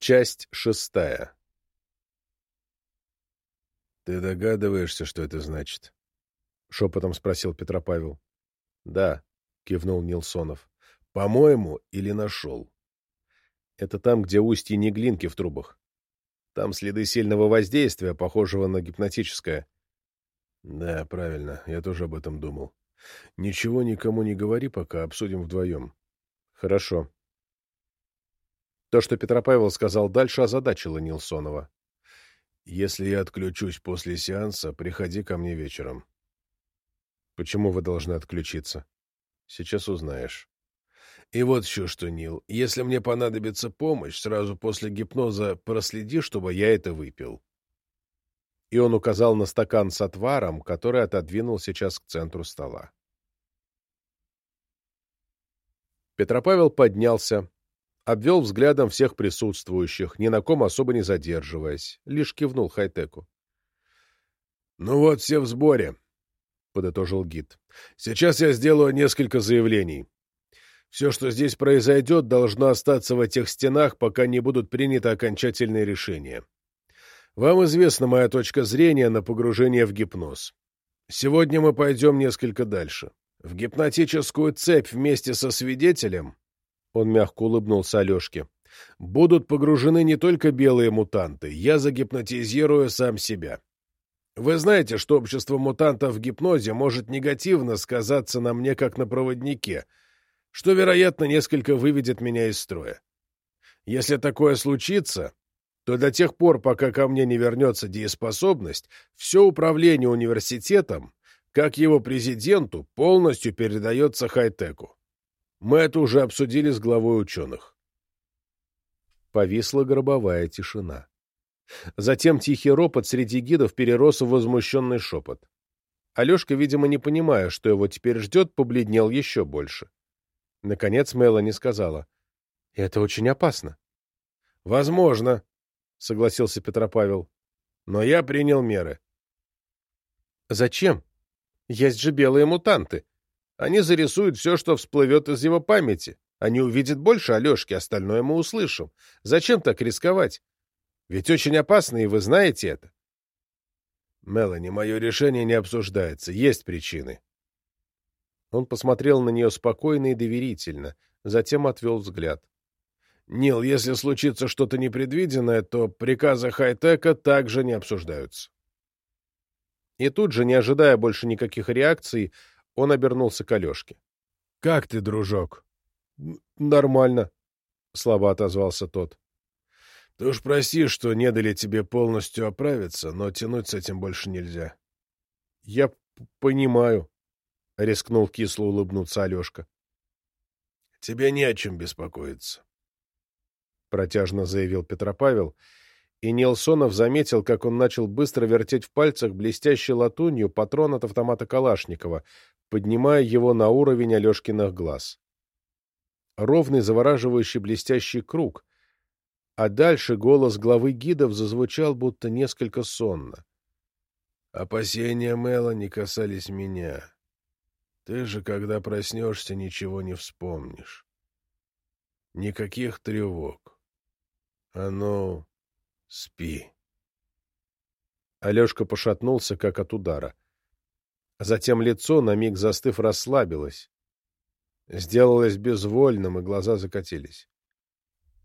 Часть шестая. «Ты догадываешься, что это значит?» — шепотом спросил Петропавел. «Да», — кивнул Нилсонов. «По-моему, или нашел?» «Это там, где устье неглинки в трубах. Там следы сильного воздействия, похожего на гипнотическое». «Да, правильно, я тоже об этом думал. Ничего никому не говори, пока обсудим вдвоем». «Хорошо», то, что Петропавел сказал дальше, озадачило Нилсонова. «Если я отключусь после сеанса, приходи ко мне вечером». «Почему вы должны отключиться?» «Сейчас узнаешь». «И вот еще что, Нил, если мне понадобится помощь, сразу после гипноза проследи, чтобы я это выпил». И он указал на стакан с отваром, который отодвинул сейчас к центру стола. Петропавел поднялся, обвел взглядом всех присутствующих, ни на ком особо не задерживаясь, лишь кивнул Хайтеку. — Ну вот, все в сборе, — подытожил гид. — Сейчас я сделаю несколько заявлений. Все, что здесь произойдет, должно остаться в этих стенах, пока не будут приняты окончательные решения. Вам известна моя точка зрения на погружение в гипноз. Сегодня мы пойдем несколько дальше. В гипнотическую цепь вместе со свидетелем он мягко улыбнулся Алешке. «Будут погружены не только белые мутанты. Я загипнотизирую сам себя. Вы знаете, что общество мутантов в гипнозе может негативно сказаться на мне как на проводнике, что, вероятно, несколько выведет меня из строя. Если такое случится, то до тех пор, пока ко мне не вернется дееспособность, все управление университетом, как его президенту, полностью передается хай-теку. Мы это уже обсудили с главой ученых. Повисла гробовая тишина. Затем тихий ропот среди гидов перерос в возмущенный шепот. Алешка, видимо, не понимая, что его теперь ждет, побледнел еще больше. Наконец Мелани сказала. — Это очень опасно. — Возможно, — согласился Петропавел. — Но я принял меры. — Зачем? Есть же белые мутанты. Они зарисуют все, что всплывет из его памяти. Они увидят больше Алешки, остальное мы услышим. Зачем так рисковать? Ведь очень опасно, и вы знаете это. Мелани, мое решение не обсуждается. Есть причины. Он посмотрел на нее спокойно и доверительно, затем отвел взгляд. Нил, если случится что-то непредвиденное, то приказы хай-тека также не обсуждаются. И тут же, не ожидая больше никаких реакций, он обернулся к Алешке. — Как ты, дружок? — Нормально, — слабо отозвался тот. — Ты уж прости, что не дали тебе полностью оправиться, но тянуть с этим больше нельзя. — Я понимаю, — рискнул кисло улыбнуться Алешка. — Тебе не о чем беспокоиться, — протяжно заявил Петропавел, — и Нилсонов заметил, как он начал быстро вертеть в пальцах блестящей латунью патрон от автомата Калашникова, поднимая его на уровень Алешкиных глаз. Ровный завораживающий блестящий круг, а дальше голос главы гидов зазвучал будто несколько сонно. «Опасения Мэла касались меня. Ты же, когда проснешься, ничего не вспомнишь. Никаких тревог. А ну, Спи. Алешка пошатнулся, как от удара. Затем лицо, на миг застыв, расслабилось. Сделалось безвольным, и глаза закатились.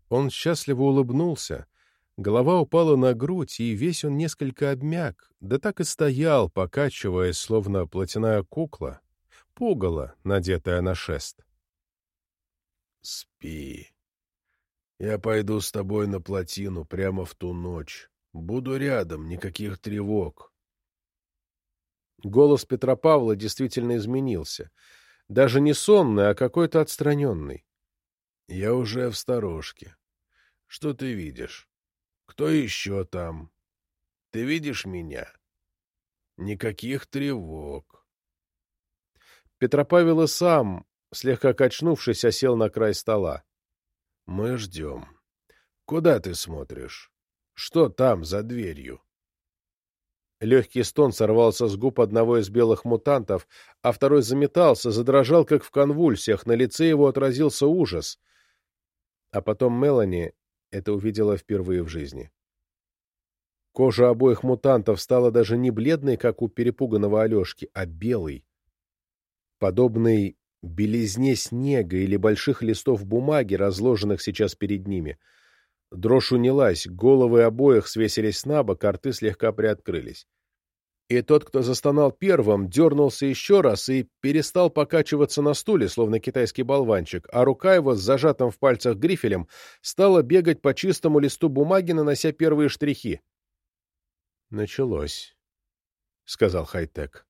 Он счастливо улыбнулся. Голова упала на грудь, и весь он несколько обмяк, да так и стоял, покачиваясь, словно платяная кукла, пугало, надетая на шест. «Спи», я пойду с тобой на плотину прямо в ту ночь. Буду рядом, никаких тревог. Голос Петра Павла действительно изменился. Даже не сонный, а какой-то отстраненный. Я уже в сторожке. Что ты видишь? Кто еще там? Ты видишь меня? Никаких тревог. Петропавел и сам, слегка качнувшись, осел на край стола. Мы ждем. Куда ты смотришь? Что там за дверью? Легкий стон сорвался с губ одного из белых мутантов, а второй заметался, задрожал, как в конвульсиях, на лице его отразился ужас. А потом Мелани это увидела впервые в жизни. Кожа обоих мутантов стала даже не бледной, как у перепуганного Алешки, а белой, подобной белизне снега или больших листов бумаги, разложенных сейчас перед ними. Дрожь унялась, головы обоих свесились на бок, а рты слегка приоткрылись. И тот, кто застонал первым, дернулся еще раз и перестал покачиваться на стуле, словно китайский болванчик, а рука его с зажатым в пальцах грифелем стала бегать по чистому листу бумаги, нанося первые штрихи. «Началось», — сказал Хайтек.